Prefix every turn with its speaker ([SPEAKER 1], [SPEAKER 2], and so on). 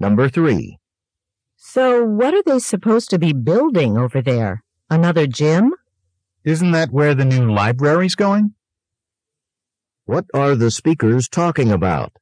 [SPEAKER 1] Number 3.
[SPEAKER 2] So, what are they supposed to be building over there? Another gym?
[SPEAKER 3] Isn't that where the new library's going?
[SPEAKER 1] What are the speakers talking about?